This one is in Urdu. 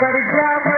کر جا